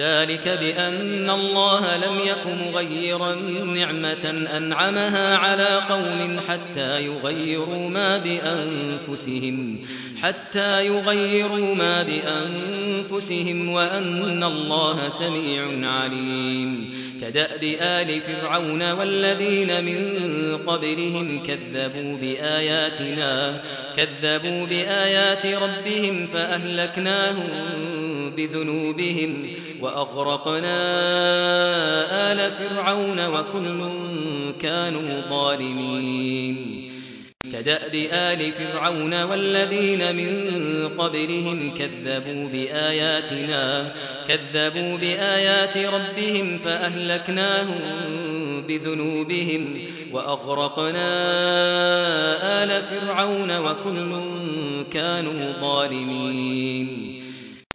ذلك بأن الله لم يكن مغيرا نعمة أنعمها على قوم حتى يغيروا ما بأنفسهم حتى يغيروا ما بأنفسهم وأن الله سميع عليم. كدأب آل فرعون والذين من قبلهم كذبوا بآياتنا كذبوا بآيات ربهم فأهلكناهم بذنوبهم وأغرقنا آل فرعون وكل كانوا ظالمين. كدأب آل فرعون والذين من قبلهم كذبوا بآياتنا كذبوا بآيات ربهم فأهلكناهم بذنوبهم وأغرقنا آل فرعون وكل كانوا ظالمين.